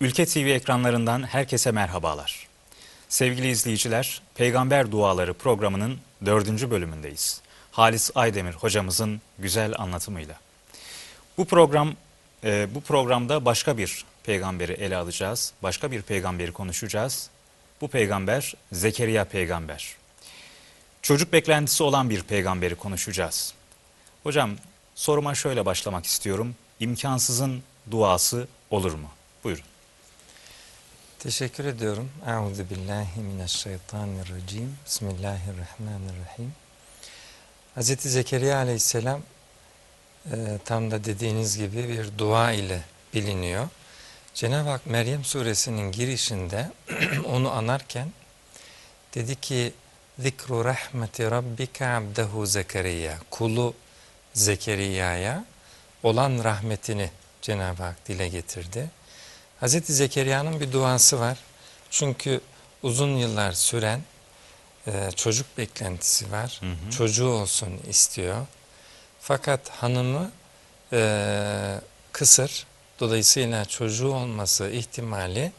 Ülke TV ekranlarından herkese merhabalar. Sevgili izleyiciler, Peygamber Duaları programının dördüncü bölümündeyiz. Halis Aydemir hocamızın güzel anlatımıyla. Bu program, e, bu programda başka bir peygamberi ele alacağız, başka bir peygamberi konuşacağız. Bu peygamber Zekeriya peygamber. Çocuk beklentisi olan bir peygamberi konuşacağız. Hocam soruma şöyle başlamak istiyorum. İmkansızın duası olur mu? Buyurun. Teşekkür ediyorum. Euzu billahi mineşşeytanirracim. Bismillahirrahmanirrahim. Hz. Zekeriya aleyhisselam e, tam da dediğiniz gibi bir dua ile biliniyor. Cenab-ı Hak Meryem suresinin girişinde onu anarken dedi ki Zikru rahmeti rabbike abdehu Zekeriya. Kulu Zekeriya'ya olan rahmetini Cenab-ı Hak dile getirdi. Hz. Zekeriya'nın bir duası var. Çünkü uzun yıllar süren e, çocuk beklentisi var. Hı hı. Çocuğu olsun istiyor. Fakat hanımı e, kısır. Dolayısıyla çocuğu olması ihtimali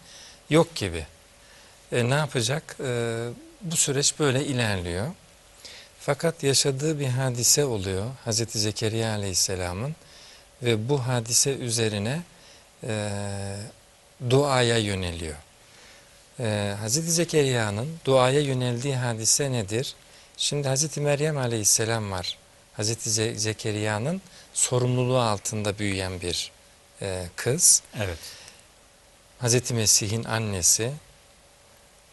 yok gibi. E, ne yapacak? E, bu süreç böyle ilerliyor. Fakat yaşadığı bir hadise oluyor Hz. Zekeriya Aleyhisselam'ın ve bu hadise üzerine e, duaya yöneliyor. Ee, Hz. Zekeriya'nın duaya yöneldiği hadise nedir? Şimdi Hz. Meryem aleyhisselam var. Hz. Ze Zekeriya'nın sorumluluğu altında büyüyen bir e, kız. Evet. Hz. Mesih'in annesi.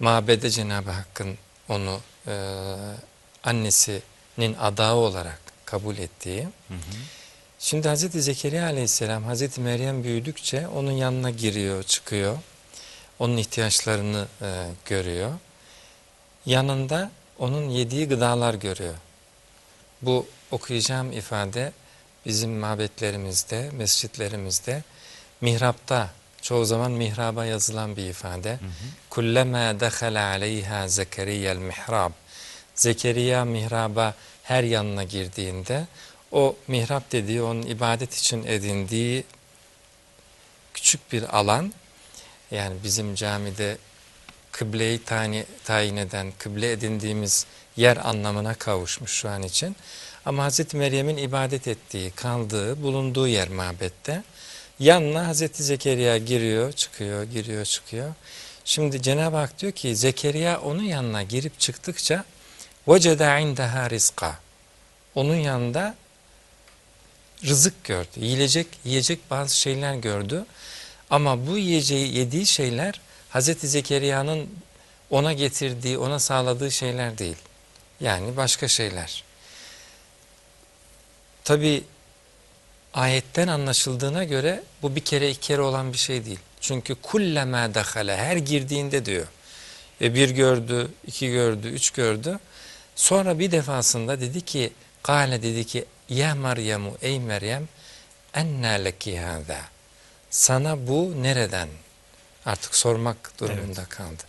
Mabede Cenab-ı Hakk'ın onu e, annesinin adağı olarak kabul ettiği. Hı hı. Şimdi Hz. Zekeriya aleyhisselam Hz. Meryem büyüdükçe onun yanına giriyor, çıkıyor. Onun ihtiyaçlarını e, görüyor. Yanında onun yediği gıdalar görüyor. Bu okuyacağım ifade bizim mabetlerimizde, mescitlerimizde, mihrapta, çoğu zaman mihraba yazılan bir ifade. Kullema dekhala aleyha Zekeriya'l mihrab. Zekeriya mihraba her yanına girdiğinde o mihrap dediği onun ibadet için edindiği küçük bir alan yani bizim camide kıbleyi tayin, tayin eden, kıble edindiğimiz yer anlamına kavuşmuş şu an için. Ama Hz. Meryem'in ibadet ettiği, kaldığı, bulunduğu yer mabette. Yanına Hz. Zekeriya giriyor, çıkıyor, giriyor, çıkıyor. Şimdi Cenab-ı Hak diyor ki Zekeriya onun yanına girip çıktıkça وَجَدَ عِنْدَهَا رِزْقًا Onun yanında rızık gördü. Yiyecek, yiyecek bazı şeyler gördü. Ama bu yiyeceği yediği şeyler Hz. Zekeriya'nın ona getirdiği, ona sağladığı şeyler değil. Yani başka şeyler. Tabi ayetten anlaşıldığına göre bu bir kere iki kere olan bir şey değil. Çünkü kullema dahale her girdiğinde diyor. E bir gördü, iki gördü, üç gördü. Sonra bir defasında dedi ki, Kale dedi ki ya Meryem'u ey Meryem enna leki hâzâ. Sana bu nereden? Artık sormak durumunda evet. kaldı.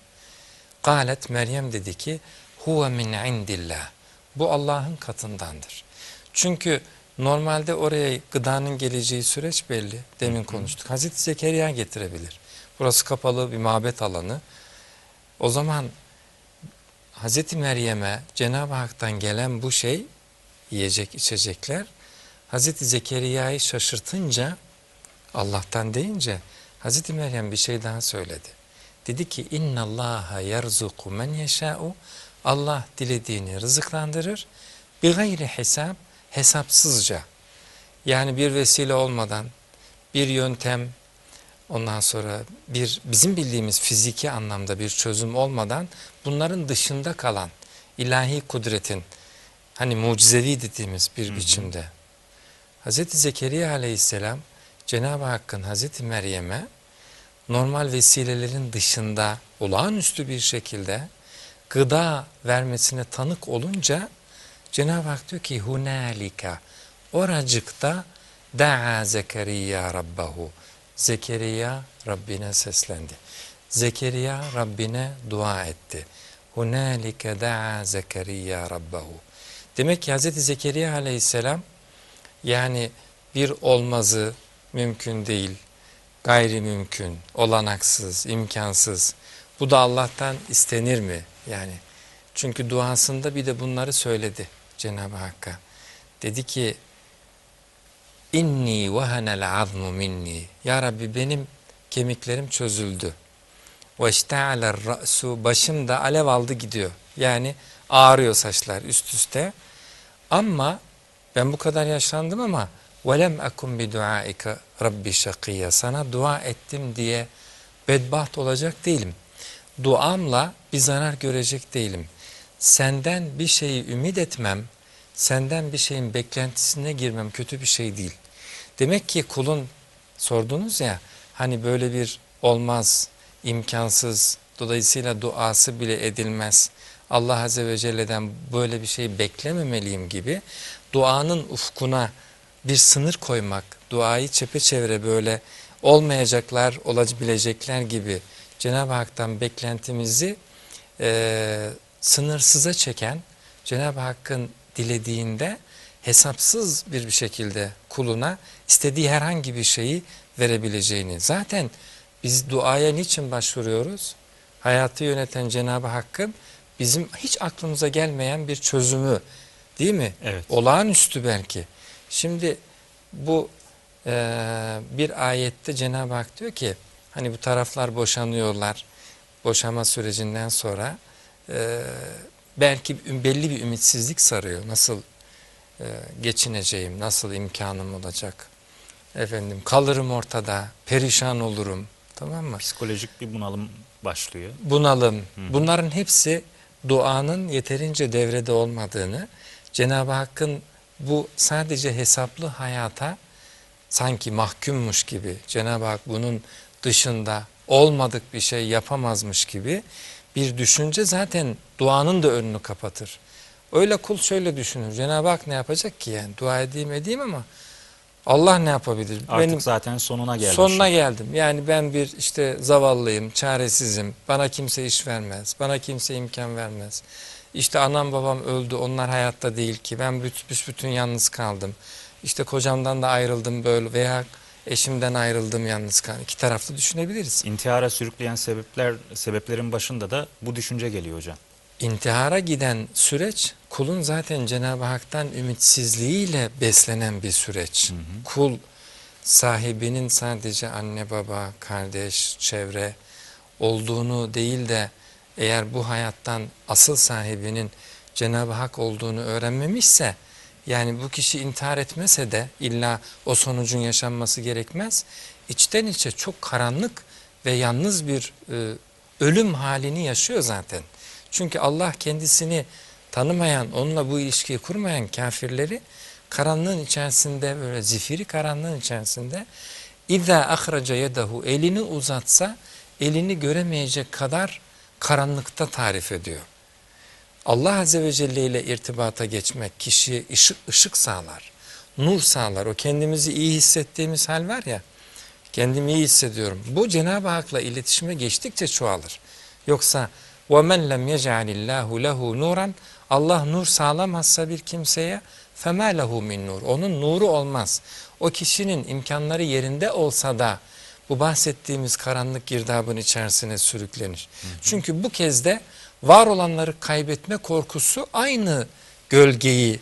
Galet Meryem dedi ki huve min indillah. Bu Allah'ın katındandır. Çünkü normalde oraya gıdanın geleceği süreç belli. Demin konuştuk. Hazreti Zekeriya getirebilir. Burası kapalı bir mabet alanı. O zaman Hazreti Meryem'e Cenab-ı Hak'tan gelen bu şey yiyecek içecekler Hazreti Zekeriya'yı şaşırtınca Allah'tan deyince Hazreti Meryem bir şey daha söyledi. Dedi ki inna Allaha yerzuku men yeşâ'u Allah dilediğini rızıklandırır. Bir gayri hesap hesapsızca. Yani bir vesile olmadan bir yöntem ondan sonra bir bizim bildiğimiz fiziki anlamda bir çözüm olmadan bunların dışında kalan ilahi kudretin hani mucizevi dediğimiz bir Hı -hı. biçimde. Hz. Zekeriya aleyhisselam Cenab-ı Hakk'ın Hz. Meryem'e normal vesilelerin dışında olağanüstü bir şekilde gıda vermesine tanık olunca Cenab-ı Hak diyor ki hunalika oracıkta da'a Zekeriya rabbahu Zekeriya Rabbine seslendi. Zekeriya Rabbine dua etti. Hunalike da'a Zekeriya rabbahu Demek ki Hz. Zekeriya aleyhisselam yani bir olmazı mümkün değil, gayri mümkün, olanaksız, imkansız. Bu da Allah'tan istenir mi? Yani çünkü duasında bir de bunları söyledi Cenab-ı Hakk'a. Dedi ki inni vahanel azmu minni. Ya Rabbi benim kemiklerim çözüldü. Ve işte'aler ra'su başım da alev aldı gidiyor. Yani ağrıyor saçlar üst üste. Ama ben bu kadar yaşlandım ama velem akum bi duaika rabbi şakiyya. Sana dua ettim diye bedbaht olacak değilim. Duamla bir zarar görecek değilim. Senden bir şeyi ümit etmem, senden bir şeyin beklentisine girmem kötü bir şey değil. Demek ki kulun sordunuz ya hani böyle bir olmaz, imkansız, dolayısıyla duası bile edilmez. Allah Azze ve Celle'den böyle bir şey beklememeliyim gibi duanın ufkuna bir sınır koymak, duayı çepeçevre böyle olmayacaklar, olabilecekler gibi Cenab-ı Hak'tan beklentimizi e, sınırsıza çeken, Cenab-ı Hakk'ın dilediğinde hesapsız bir şekilde kuluna istediği herhangi bir şeyi verebileceğini. Zaten biz duaya niçin başvuruyoruz? Hayatı yöneten Cenab-ı Hakk'ın bizim hiç aklımıza gelmeyen bir çözümü değil mi? Evet. Olağanüstü belki. Şimdi bu e, bir ayette Cenab-ı Hak diyor ki hani bu taraflar boşanıyorlar. Boşama sürecinden sonra e, belki belli bir ümitsizlik sarıyor. Nasıl e, geçineceğim, nasıl imkanım olacak? Efendim kalırım ortada, perişan olurum. Tamam mı? Psikolojik bir bunalım başlıyor. bunalım. Bunların hepsi duanın yeterince devrede olmadığını, Cenab-ı Hakk'ın bu sadece hesaplı hayata sanki mahkummuş gibi, Cenab-ı Hak bunun dışında olmadık bir şey yapamazmış gibi bir düşünce zaten duanın da önünü kapatır. Öyle kul şöyle düşünür. Cenab-ı Hak ne yapacak ki yani? Dua edeyim edeyim ama Allah ne yapabilir? Artık zaten sonuna gelmiş. Sonuna geldim. Yani ben bir işte zavallıyım, çaresizim. Bana kimse iş vermez. Bana kimse imkan vermez. İşte anam babam öldü. Onlar hayatta değil ki. Ben büsbütün yalnız kaldım. İşte kocamdan da ayrıldım böyle veya eşimden ayrıldım yalnız kaldım. İki taraflı düşünebiliriz. İntihara sürükleyen sebepler sebeplerin başında da bu düşünce geliyor hocam. İntihara giden süreç kulun zaten Cenab-ı Hak'tan ümitsizliğiyle beslenen bir süreç. Kul sahibinin sadece anne baba, kardeş, çevre olduğunu değil de eğer bu hayattan asıl sahibinin Cenab-ı Hak olduğunu öğrenmemişse yani bu kişi intihar etmese de illa o sonucun yaşanması gerekmez. İçten içe çok karanlık ve yalnız bir e, ölüm halini yaşıyor zaten. Çünkü Allah kendisini tanımayan, onunla bu ilişkiyi kurmayan kafirleri karanlığın içerisinde böyle zifiri karanlığın içerisinde İzâ ahraca yedahu elini uzatsa elini göremeyecek kadar karanlıkta tarif ediyor. Allah Azze ve Celle ile irtibata geçmek kişiye ışık, ışık sağlar, nur sağlar. O kendimizi iyi hissettiğimiz hal var ya, kendimi iyi hissediyorum. Bu Cenab-ı Hak'la iletişime geçtikçe çoğalır. Yoksa وَمَنْ لَمْ يَجْعَلِ اللّٰهُ لَهُ نُورًا Allah nur sağlamazsa bir kimseye فَمَا لَهُ مِنْ nur. Onun nuru olmaz. O kişinin imkanları yerinde olsa da bu bahsettiğimiz karanlık girdabın içerisine sürüklenir. Hı hı. Çünkü bu kez de var olanları kaybetme korkusu aynı gölgeyi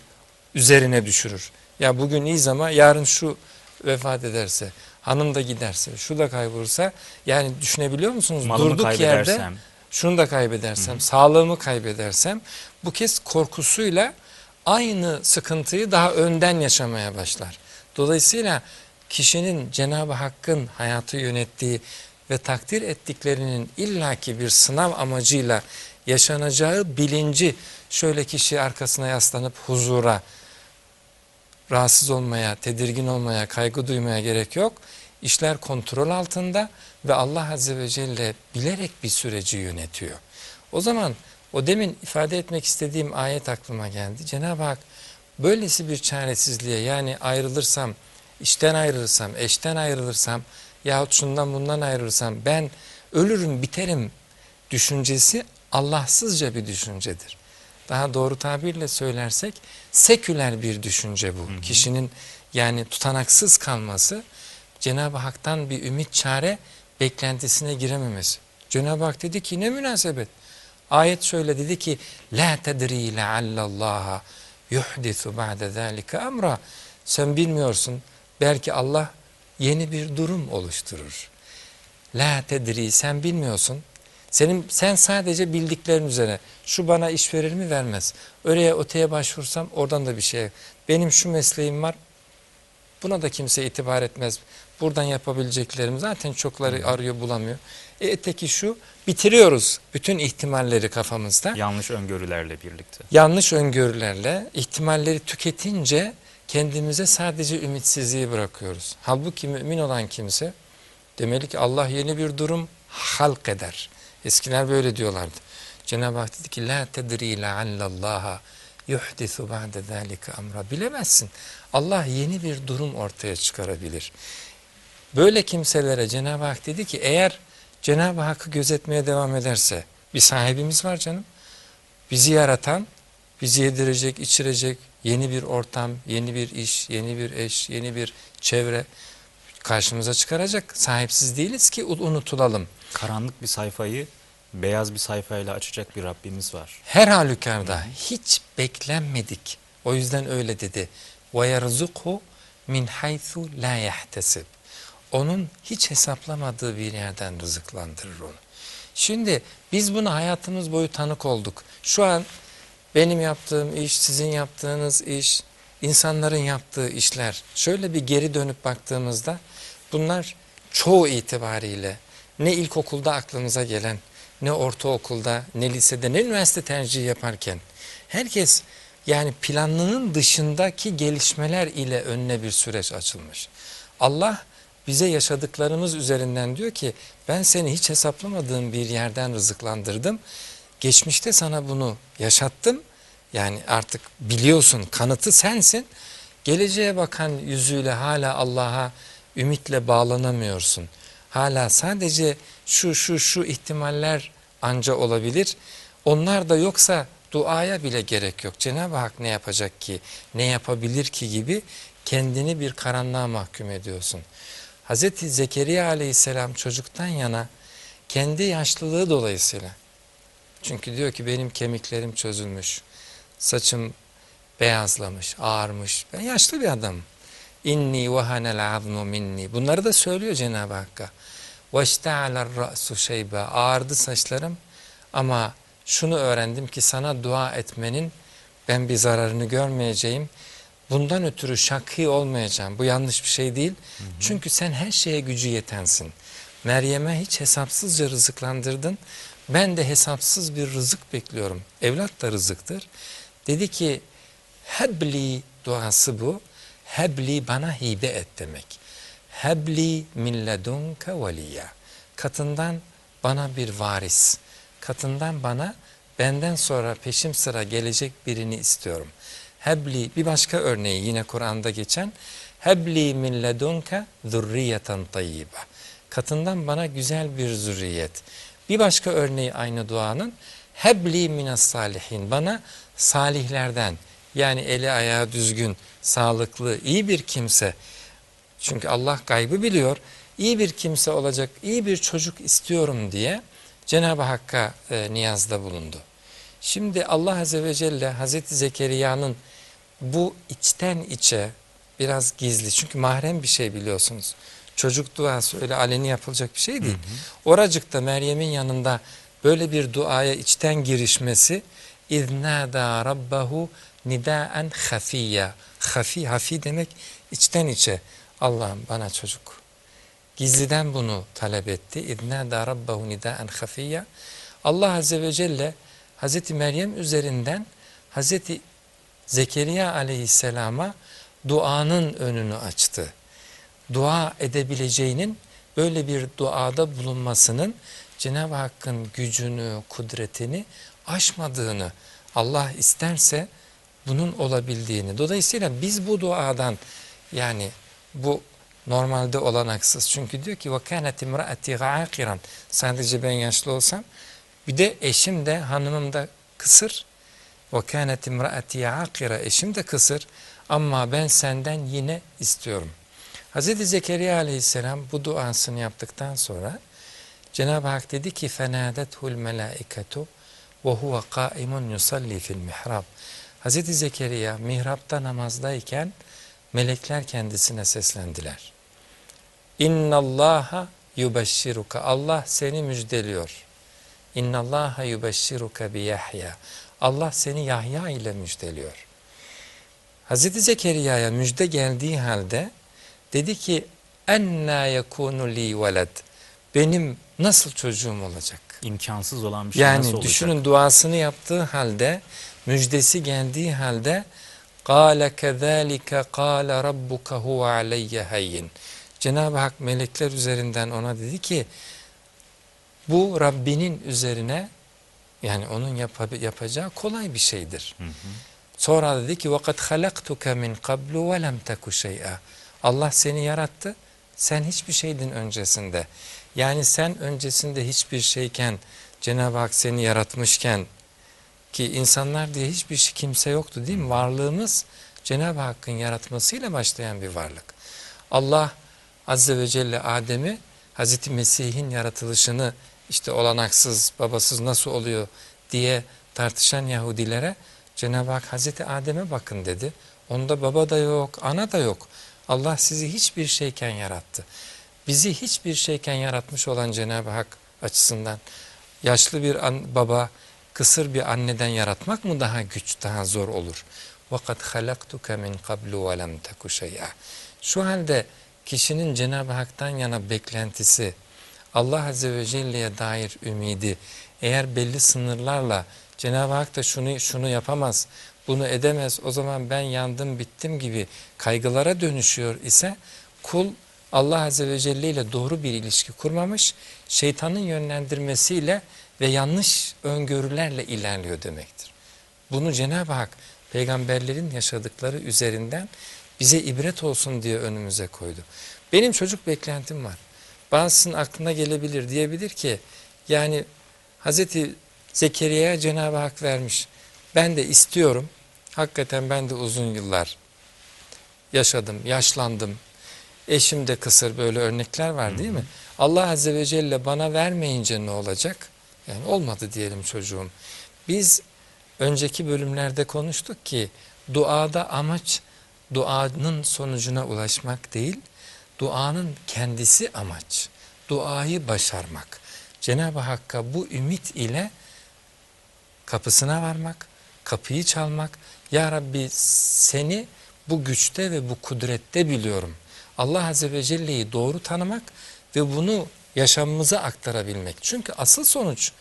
üzerine düşürür. Ya bugün iyiyiz ama yarın şu vefat ederse, hanım da giderse, şu da kaybolursa yani düşünebiliyor musunuz? Malımı Durduk yerde şunu da kaybedersem, hı hı. sağlığımı kaybedersem bu kez korkusuyla aynı sıkıntıyı daha önden yaşamaya başlar. Dolayısıyla kişinin Cenab-ı Hakk'ın hayatı yönettiği ve takdir ettiklerinin illaki bir sınav amacıyla yaşanacağı bilinci şöyle kişi arkasına yaslanıp huzura, rahatsız olmaya, tedirgin olmaya, kaygı duymaya gerek yok. İşler kontrol altında ve Allah Azze ve Celle bilerek bir süreci yönetiyor. O zaman o demin ifade etmek istediğim ayet aklıma geldi. Cenab-ı Hak böylesi bir çaresizliğe yani ayrılırsam, işten ayrılırsam, eşten ayrılırsam yahut şundan bundan ayrılırsam ben ölürüm biterim düşüncesi Allahsızca bir düşüncedir. Daha doğru tabirle söylersek seküler bir düşünce bu. Hı hı. Kişinin yani tutanaksız kalması Cenab-ı Hak'tan bir ümit çare beklentisine girememesi. Cenab-ı Hak dedi ki ne münasebet. Ayet şöyle dedi ki La tedri leallallaha yuhdisu ba'de zâlike emra. Sen bilmiyorsun belki Allah yeni bir durum oluşturur. La tedri sen bilmiyorsun. Senin sen sadece bildiklerin üzerine şu bana iş verir mi vermez. Oraya öteye başvursam oradan da bir şey. Benim şu mesleğim var. Buna da kimse itibar etmez. Buradan yapabileceklerim zaten çokları arıyor bulamıyor. E, öteki şu bitiriyoruz bütün ihtimalleri kafamızda. Yanlış öngörülerle birlikte. Yanlış öngörülerle ihtimalleri tüketince kendimize sadece ümitsizliği bırakıyoruz. Halbuki mümin olan kimse demeli ki Allah yeni bir durum halk eder. Eskiler böyle diyorlardı. Cenab-ı Hak dedi ki la tedri leallallaha yuhdisu ba'de zalika amra. Bilemezsin. Allah yeni bir durum ortaya çıkarabilir. Böyle kimselere Cenab-ı Hak dedi ki eğer Cenab-ı Hakk'ı gözetmeye devam ederse bir sahibimiz var canım. Bizi yaratan, bizi yedirecek, içirecek yeni bir ortam, yeni bir iş, yeni bir eş, yeni bir çevre karşımıza çıkaracak. Sahipsiz değiliz ki unutulalım. Karanlık bir sayfayı beyaz bir sayfayla açacak bir Rabbimiz var. Her halükarda hiç beklenmedik. O yüzden öyle dedi. وَيَرْزُقْهُ min haythu la yahtesib. Onun hiç hesaplamadığı bir yerden rızıklandırır onu. Şimdi biz buna hayatımız boyu tanık olduk. Şu an benim yaptığım iş, sizin yaptığınız iş, insanların yaptığı işler. Şöyle bir geri dönüp baktığımızda bunlar çoğu itibariyle ne ilkokulda aklımıza gelen, ne ortaokulda, ne lisede, ne üniversite tercihi yaparken herkes yani planının dışındaki gelişmeler ile önüne bir süreç açılmış. Allah bize yaşadıklarımız üzerinden diyor ki ben seni hiç hesaplamadığım bir yerden rızıklandırdım. Geçmişte sana bunu yaşattım. Yani artık biliyorsun kanıtı sensin. Geleceğe bakan yüzüyle hala Allah'a ümitle bağlanamıyorsun. Hala sadece şu şu şu ihtimaller anca olabilir. Onlar da yoksa duaya bile gerek yok. Cenab-ı Hak ne yapacak ki, ne yapabilir ki gibi kendini bir karanlığa mahkum ediyorsun. Hz. Zekeriya aleyhisselam çocuktan yana kendi yaşlılığı dolayısıyla. Çünkü diyor ki benim kemiklerim çözülmüş, saçım beyazlamış, ağarmış. Ben yaşlı bir adamım. İnni vahanel azmu minni. Bunları da söylüyor Cenab-ı Hakk'a. Veşte'aler ra'su şeybe. Ağardı saçlarım ama şunu öğrendim ki sana dua etmenin ben bir zararını görmeyeceğim. Bundan ötürü şakî olmayacağım. Bu yanlış bir şey değil. Hı hı. Çünkü sen her şeye gücü yetensin. Meryem'e hiç hesapsızca rızıklandırdın. Ben de hesapsız bir rızık bekliyorum. Evlat da rızıktır. Dedi ki hebli duası bu. Hebli bana hibe et demek. Hebli min ledunke veliyya. Katından bana bir varis. Katından bana benden sonra peşim sıra gelecek birini istiyorum. Hebli bir başka örneği yine Kur'an'da geçen Hebli min ledunke zurriyeten tayyiba. Katından bana güzel bir zürriyet. Bir başka örneği aynı duanın Hebli minas salihin. Bana salihlerden yani eli ayağı düzgün, sağlıklı, iyi bir kimse. Çünkü Allah gaybı biliyor. İyi bir kimse olacak, iyi bir çocuk istiyorum diye Cenab-ı Hakk'a e, niyazda bulundu. Şimdi Allah Azze ve Celle Hazreti Zekeriya'nın bu içten içe biraz gizli. Çünkü mahrem bir şey biliyorsunuz. Çocuk duası öyle aleni yapılacak bir şey değil. Hı hı. Oracıkta Meryem'in yanında böyle bir duaya içten girişmesi iznada rabbahu nidaen hafiya. Hafi hafi demek içten içe. Allah'ım bana çocuk. Gizliden bunu talep etti. İznada rabbahu nidaen hafiya. Allah azze ve celle Hazreti Meryem üzerinden Hazreti Zekeriya aleyhisselama duanın önünü açtı. Dua edebileceğinin böyle bir duada bulunmasının Cenab-ı Hakk'ın gücünü, kudretini aşmadığını Allah isterse bunun olabildiğini. Dolayısıyla biz bu duadan yani bu normalde olanaksız. Çünkü diyor ki وَكَانَتْ اِمْرَأَتِي غَاقِرًا Sadece ben yaşlı olsam bir de eşim de hanımım da kısır. ve kânet imraati akira. Eşim de kısır ama ben senden yine istiyorum. Hz. Zekeriya aleyhisselam bu duasını yaptıktan sonra Cenab-ı Hak dedi ki fenâdethul melâiketu ve huve kaimun yusalli fil mihrab. Hz. Zekeriya mihrapta namazdayken melekler kendisine seslendiler. İnnallâha yubeşşiruka. Allah seni müjdeliyor. İnnallaha yubeşşiruka bi Yahya. Allah seni Yahya ile müjdeliyor. Hazreti Zekeriya'ya müjde geldiği halde dedi ki enna yekunu li veled. Benim nasıl çocuğum olacak? İmkansız olan bir şey nasıl Yani olacak? düşünün duasını yaptığı halde müjdesi geldiği halde قَالَ كَذَٰلِكَ قَالَ رَبُّكَ هُوَ عَلَيَّ هَيِّنْ Cenab-ı Hak melekler üzerinden ona dedi ki bu Rabbinin üzerine yani onun yap yapacağı kolay bir şeydir. Hı hı. Sonra dedi ki vakat halaktuke min qablu ve lem taku. Allah seni yarattı. Sen hiçbir şeydin öncesinde. Yani sen öncesinde hiçbir şeyken Cenab-ı Hak seni yaratmışken ki insanlar diye hiçbir şey kimse yoktu değil mi? Varlığımız Cenab-ı Hakk'ın yaratmasıyla başlayan bir varlık. Allah Azze ve Celle Adem'i Hazreti Mesih'in yaratılışını işte olanaksız, babasız nasıl oluyor diye tartışan Yahudilere Cenab-ı Hak Hazreti Adem'e bakın dedi. Onda baba da yok, ana da yok. Allah sizi hiçbir şeyken yarattı. Bizi hiçbir şeyken yaratmış olan Cenab-ı Hak açısından yaşlı bir an, baba, kısır bir anneden yaratmak mı daha güç, daha zor olur? وَقَدْ خَلَقْتُكَ مِنْ قَبْلُ وَلَمْ تَكُ شَيْئًا Şu halde kişinin Cenab-ı Hak'tan yana beklentisi, Allah Azze ve Celle'ye dair ümidi, eğer belli sınırlarla Cenab-ı Hak da şunu, şunu yapamaz, bunu edemez, o zaman ben yandım bittim gibi kaygılara dönüşüyor ise kul Allah Azze ve Celle ile doğru bir ilişki kurmamış, şeytanın yönlendirmesiyle ve yanlış öngörülerle ilerliyor demektir. Bunu Cenab-ı Hak peygamberlerin yaşadıkları üzerinden bize ibret olsun diye önümüze koydu. Benim çocuk beklentim var. Bazısının aklına gelebilir diyebilir ki yani Hazreti Zekeriya'ya Cenab-ı Hak vermiş. Ben de istiyorum. Hakikaten ben de uzun yıllar yaşadım, yaşlandım. Eşim de kısır böyle örnekler var değil mi? Allah Azze ve Celle bana vermeyince ne olacak? Yani olmadı diyelim çocuğum. Biz önceki bölümlerde konuştuk ki duada amaç duanın sonucuna ulaşmak değil, duanın kendisi amaç. Duayı başarmak. Cenab-ı Hakk'a bu ümit ile kapısına varmak, kapıyı çalmak. Ya Rabbi seni bu güçte ve bu kudrette biliyorum. Allah Azze ve Celle'yi doğru tanımak ve bunu yaşamımıza aktarabilmek. Çünkü asıl sonuç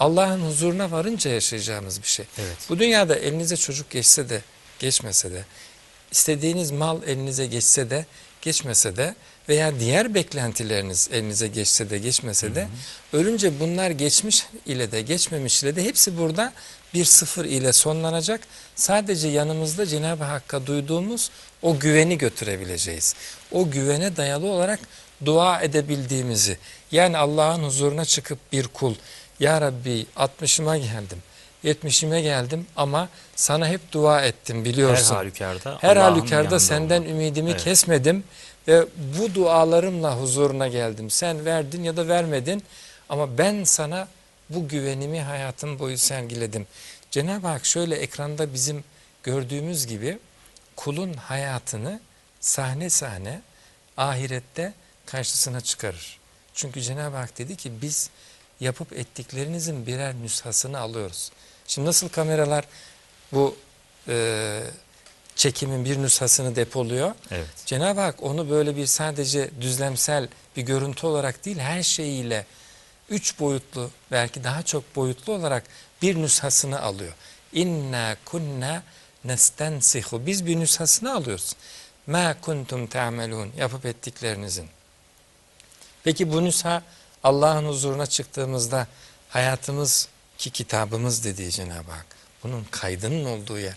Allah'ın huzuruna varınca yaşayacağımız bir şey. Evet. Bu dünyada elinize çocuk geçse de geçmese de istediğiniz mal elinize geçse de geçmese de veya diğer beklentileriniz elinize geçse de geçmese de ölünce bunlar geçmiş ile de geçmemiş ile de hepsi burada bir sıfır ile sonlanacak. Sadece yanımızda Cenab-ı Hakk'a duyduğumuz o güveni götürebileceğiz. O güvene dayalı olarak dua edebildiğimizi yani Allah'ın huzuruna çıkıp bir kul Ya Rabbi 60'ıma geldim 70'ime geldim ama sana hep dua ettim Her biliyorsun. halükarda Her halükarda senden olmak. ümidimi Evet. kesmedim ve bu dualarımla huzuruna geldim. Sen verdin ya da vermedin ama ben sana bu güvenimi hayatım boyu sergiledim. Cenab-ı Hak şöyle ekranda bizim gördüğümüz gibi kulun hayatını sahne sahne ahirette karşısına çıkarır. Çünkü Cenab-ı Hak dedi ki biz yapıp ettiklerinizin birer nüshasını alıyoruz. Şimdi nasıl kameralar bu e, çekimin bir nüshasını depoluyor? Evet. Cenab-ı Hak onu böyle bir sadece düzlemsel bir görüntü olarak değil her şeyiyle üç boyutlu belki daha çok boyutlu olarak bir nüshasını alıyor. İnna kunna nestensihu. Biz bir nüshasını alıyoruz. Ma kuntum ta'melun. Yapıp ettiklerinizin. Peki bu nüsha Allah'ın huzuruna çıktığımızda hayatımız ki kitabımız dediği Cenab-ı Hak. Bunun kaydının olduğu yer.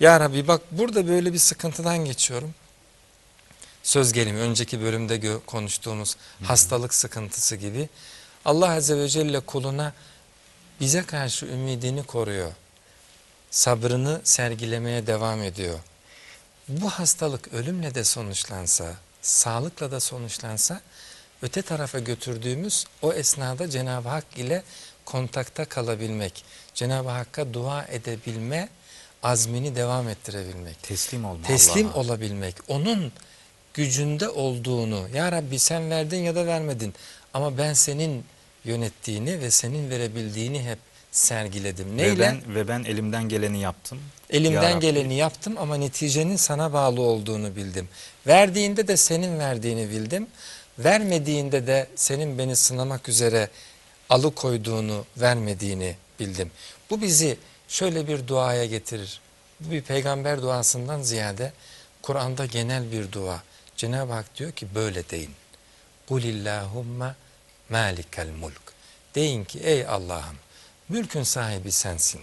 Ya Rabbi bak burada böyle bir sıkıntıdan geçiyorum. Söz gelimi önceki bölümde konuştuğumuz hastalık sıkıntısı gibi. Allah Azze ve Celle kuluna bize karşı ümidini koruyor. Sabrını sergilemeye devam ediyor. Bu hastalık ölümle de sonuçlansa sağlıkla da sonuçlansa öte tarafa götürdüğümüz o esnada Cenab-ı Hak ile kontakta kalabilmek, Cenab-ı Hakk'a dua edebilme azmini devam ettirebilmek. Teslim olma Teslim olabilmek, onun gücünde olduğunu, Ya Rabbi sen verdin ya da vermedin ama ben senin yönettiğini ve senin verebildiğini hep sergiledim. Ve Neyle? ben, ve ben elimden geleni yaptım. Ya Elimden Rabbi. geleni yaptım ama neticenin sana bağlı olduğunu bildim. Verdiğinde de senin verdiğini bildim. Vermediğinde de senin beni sınamak üzere alıkoyduğunu, vermediğini bildim. Bu bizi şöyle bir duaya getirir. Bu bir peygamber duasından ziyade Kur'an'da genel bir dua. Cenab-ı Hak diyor ki böyle deyin. Kulillahumma malikel mulk. Deyin ki ey Allah'ım mülkün sahibi sensin.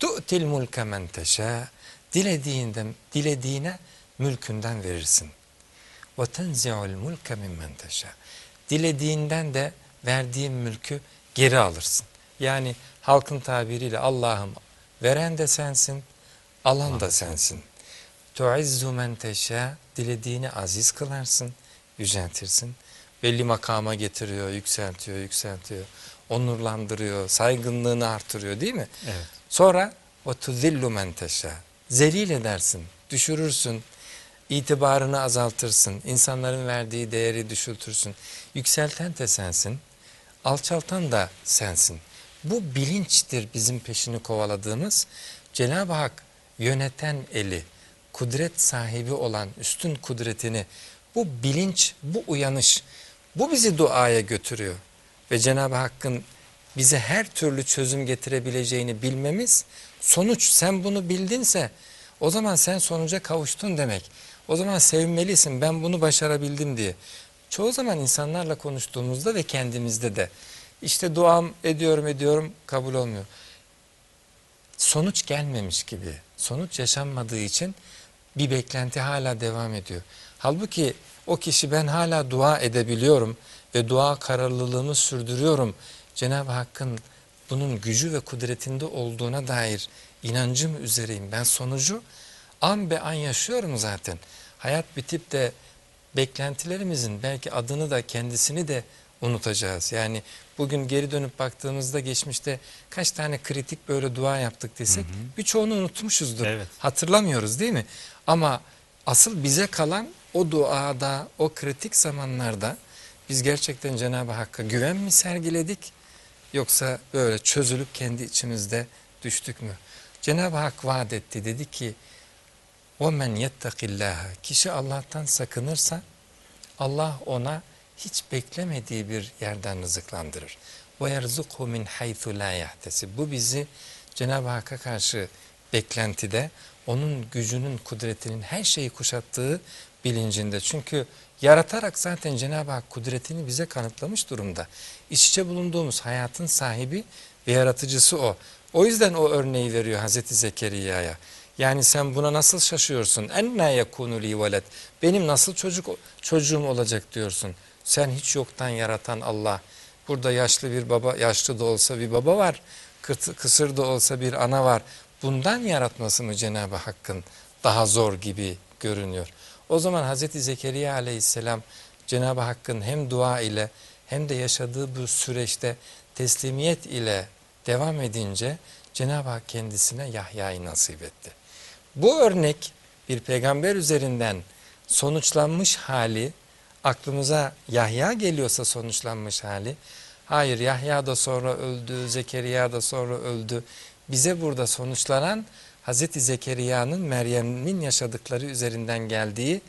Tu'til mulke men teşâ. Dilediğinde, dilediğine mülkünden verirsin. Ve tenzi'ul mulke mimmen teşâ. Dilediğinden de verdiğin mülkü geri alırsın. Yani halkın tabiriyle Allah'ım veren de sensin, alan da sensin. Tuizzu men teşâ. Dilediğini aziz kılarsın, yüceltirsin. Belli makama getiriyor, yükseltiyor, yükseltiyor. Onurlandırıyor, saygınlığını artırıyor değil mi? Evet. Sonra o tuzillu men teşâ. Zelil edersin, düşürürsün, itibarını azaltırsın, insanların verdiği değeri düşültürsün. Yükselten de sensin, alçaltan da sensin. Bu bilinçtir bizim peşini kovaladığımız. Cenab-ı Hak yöneten eli, kudret sahibi olan üstün kudretini, bu bilinç, bu uyanış, bu bizi duaya götürüyor. Ve Cenab-ı Hakk'ın bize her türlü çözüm getirebileceğini bilmemiz, sonuç sen bunu bildinse o zaman sen sonuca kavuştun demek. O zaman sevmelisin ben bunu başarabildim diye. Çoğu zaman insanlarla konuştuğumuzda ve kendimizde de işte duam ediyorum ediyorum kabul olmuyor. Sonuç gelmemiş gibi, sonuç yaşanmadığı için bir beklenti hala devam ediyor. Halbuki o kişi ben hala dua edebiliyorum ve dua kararlılığımı sürdürüyorum. Cenab-ı Hakk'ın bunun gücü ve kudretinde olduğuna dair inancım üzereyim. Ben sonucu an be an yaşıyorum zaten. Hayat bitip de beklentilerimizin belki adını da kendisini de unutacağız. Yani bugün geri dönüp baktığımızda geçmişte kaç tane kritik böyle dua yaptık desek birçoğunu unutmuşuzdur. Evet. Hatırlamıyoruz değil mi? Ama asıl bize kalan o duada, o kritik zamanlarda biz gerçekten Cenab-ı Hakk'a güven mi sergiledik yoksa böyle çözülüp kendi içimizde düştük mü? Cenab-ı Hak vaat etti dedi ki وَمَنْ يَتَّقِ اللّٰهَ Kişi Allah'tan sakınırsa Allah ona hiç beklemediği bir yerden rızıklandırır. وَيَرْزُقْهُ مِنْ حَيْثُ لَا يَحْتَسِبْ Bu bizi Cenab-ı Hakk'a karşı beklentide onun gücünün, kudretinin her şeyi kuşattığı bilincinde. Çünkü yaratarak zaten Cenab-ı Hak kudretini bize kanıtlamış durumda. İç içe bulunduğumuz hayatın sahibi ve yaratıcısı o. O yüzden o örneği veriyor Hazreti Zekeriya'ya. Yani sen buna nasıl şaşıyorsun? Enna yekunu li veled. Benim nasıl çocuk çocuğum olacak diyorsun. Sen hiç yoktan yaratan Allah. Burada yaşlı bir baba, yaşlı da olsa bir baba var. Kısır da olsa bir ana var. Bundan yaratması mı Cenab-ı Hakk'ın daha zor gibi görünüyor. O zaman Hazreti Zekeriya aleyhisselam Cenab-ı Hakk'ın hem dua ile hem de yaşadığı bu süreçte teslimiyet ile devam edince Cenab-ı Hak kendisine Yahya'yı nasip etti. Bu örnek bir peygamber üzerinden sonuçlanmış hali aklımıza Yahya geliyorsa sonuçlanmış hali hayır Yahya da sonra öldü Zekeriya da sonra öldü bize burada sonuçlanan Hazreti Zekeriya'nın Meryem'in yaşadıkları üzerinden geldiği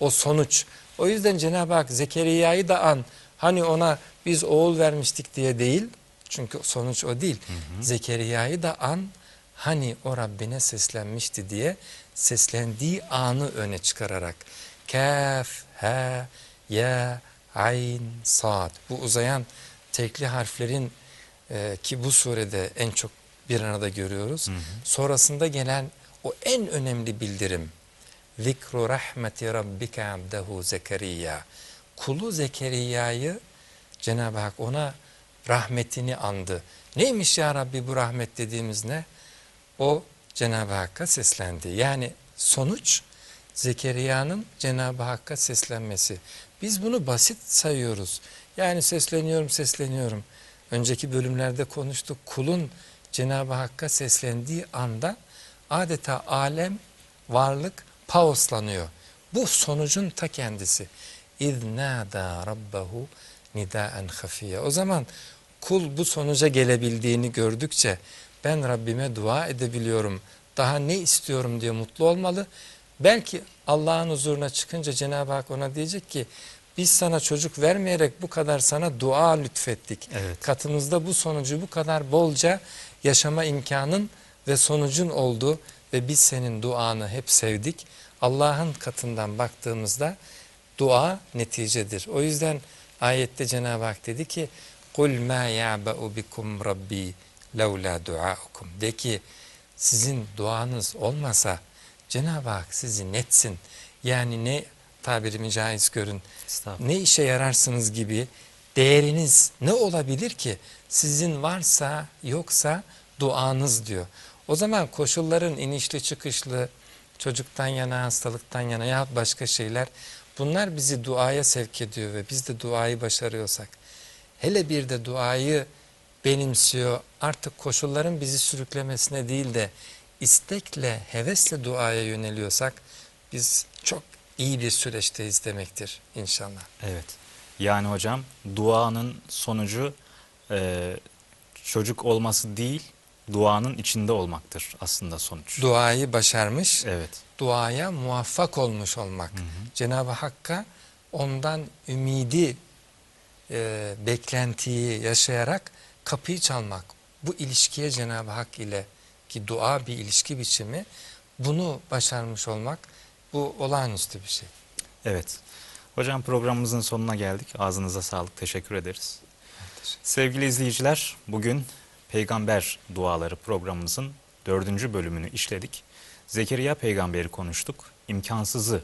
o sonuç. O yüzden Cenab-ı Hak Zekeriya'yı da an hani ona biz oğul vermiştik diye değil çünkü sonuç o değil. Zekeriya'yı da an hani o Rabbine seslenmişti diye seslendiği anı öne çıkararak kaf, ha, ya, ayn, sad bu uzayan tekli harflerin e, ki bu surede en çok bir arada görüyoruz. Sonrasında gelen o en önemli bildirim zikru rahmeti rabbike abdehu Zekeriya kulu Zekeriya'yı Cenab-ı Hak ona rahmetini andı. Neymiş ya Rabbi bu rahmet dediğimiz ne? o Cenab-ı Hakk'a seslendi. Yani sonuç Zekeriya'nın Cenab-ı Hakk'a seslenmesi. Biz bunu basit sayıyoruz. Yani sesleniyorum sesleniyorum. Önceki bölümlerde konuştuk. Kulun Cenab-ı Hakk'a seslendiği anda adeta alem, varlık paoslanıyor. Bu sonucun ta kendisi. İznâdâ rabbehu nidâen hafiye. O zaman kul bu sonuca gelebildiğini gördükçe ben Rabbime dua edebiliyorum. Daha ne istiyorum diye mutlu olmalı. Belki Allah'ın huzuruna çıkınca Cenab-ı Hak ona diyecek ki biz sana çocuk vermeyerek bu kadar sana dua lütfettik. Evet. Katımızda bu sonucu bu kadar bolca yaşama imkanın ve sonucun oldu ve biz senin duanı hep sevdik. Allah'ın katından baktığımızda dua neticedir. O yüzden ayette Cenab-ı Hak dedi ki قُلْ مَا يَعْبَأُ بِكُمْ رَبِّي لَوْلَا دُعَاءُكُمْ De ki sizin duanız olmasa Cenab-ı Hak sizi netsin. Yani ne tabirimi caiz görün Estağfurullah. ne işe yararsınız gibi değeriniz ne olabilir ki? Sizin varsa yoksa duanız diyor. O zaman koşulların inişli çıkışlı, çocuktan yana, hastalıktan yana yahut başka şeyler bunlar bizi duaya sevk ediyor ve biz de duayı başarıyorsak hele bir de duayı benimsiyor artık koşulların bizi sürüklemesine değil de istekle, hevesle duaya yöneliyorsak biz çok iyi bir süreçteyiz demektir inşallah. Evet. Yani hocam duanın sonucu e, çocuk olması değil, duanın içinde olmaktır aslında sonuç. Duayı başarmış, evet. duaya muvaffak olmuş olmak. Cenab-ı Hakk'a ondan ümidi, e, beklentiyi yaşayarak kapıyı çalmak. Bu ilişkiye Cenab-ı Hak ile ki dua bir ilişki biçimi bunu başarmış olmak bu olağanüstü bir şey. Evet. Hocam programımızın sonuna geldik. Ağzınıza sağlık. Teşekkür ederiz. Sevgili izleyiciler, bugün Peygamber Duaları programımızın dördüncü bölümünü işledik. Zekeriya peygamberi konuştuk, imkansızı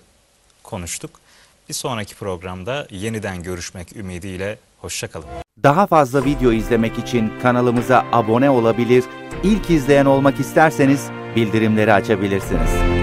konuştuk. Bir sonraki programda yeniden görüşmek ümidiyle hoşçakalın. Daha fazla video izlemek için kanalımıza abone olabilir, ilk izleyen olmak isterseniz bildirimleri açabilirsiniz.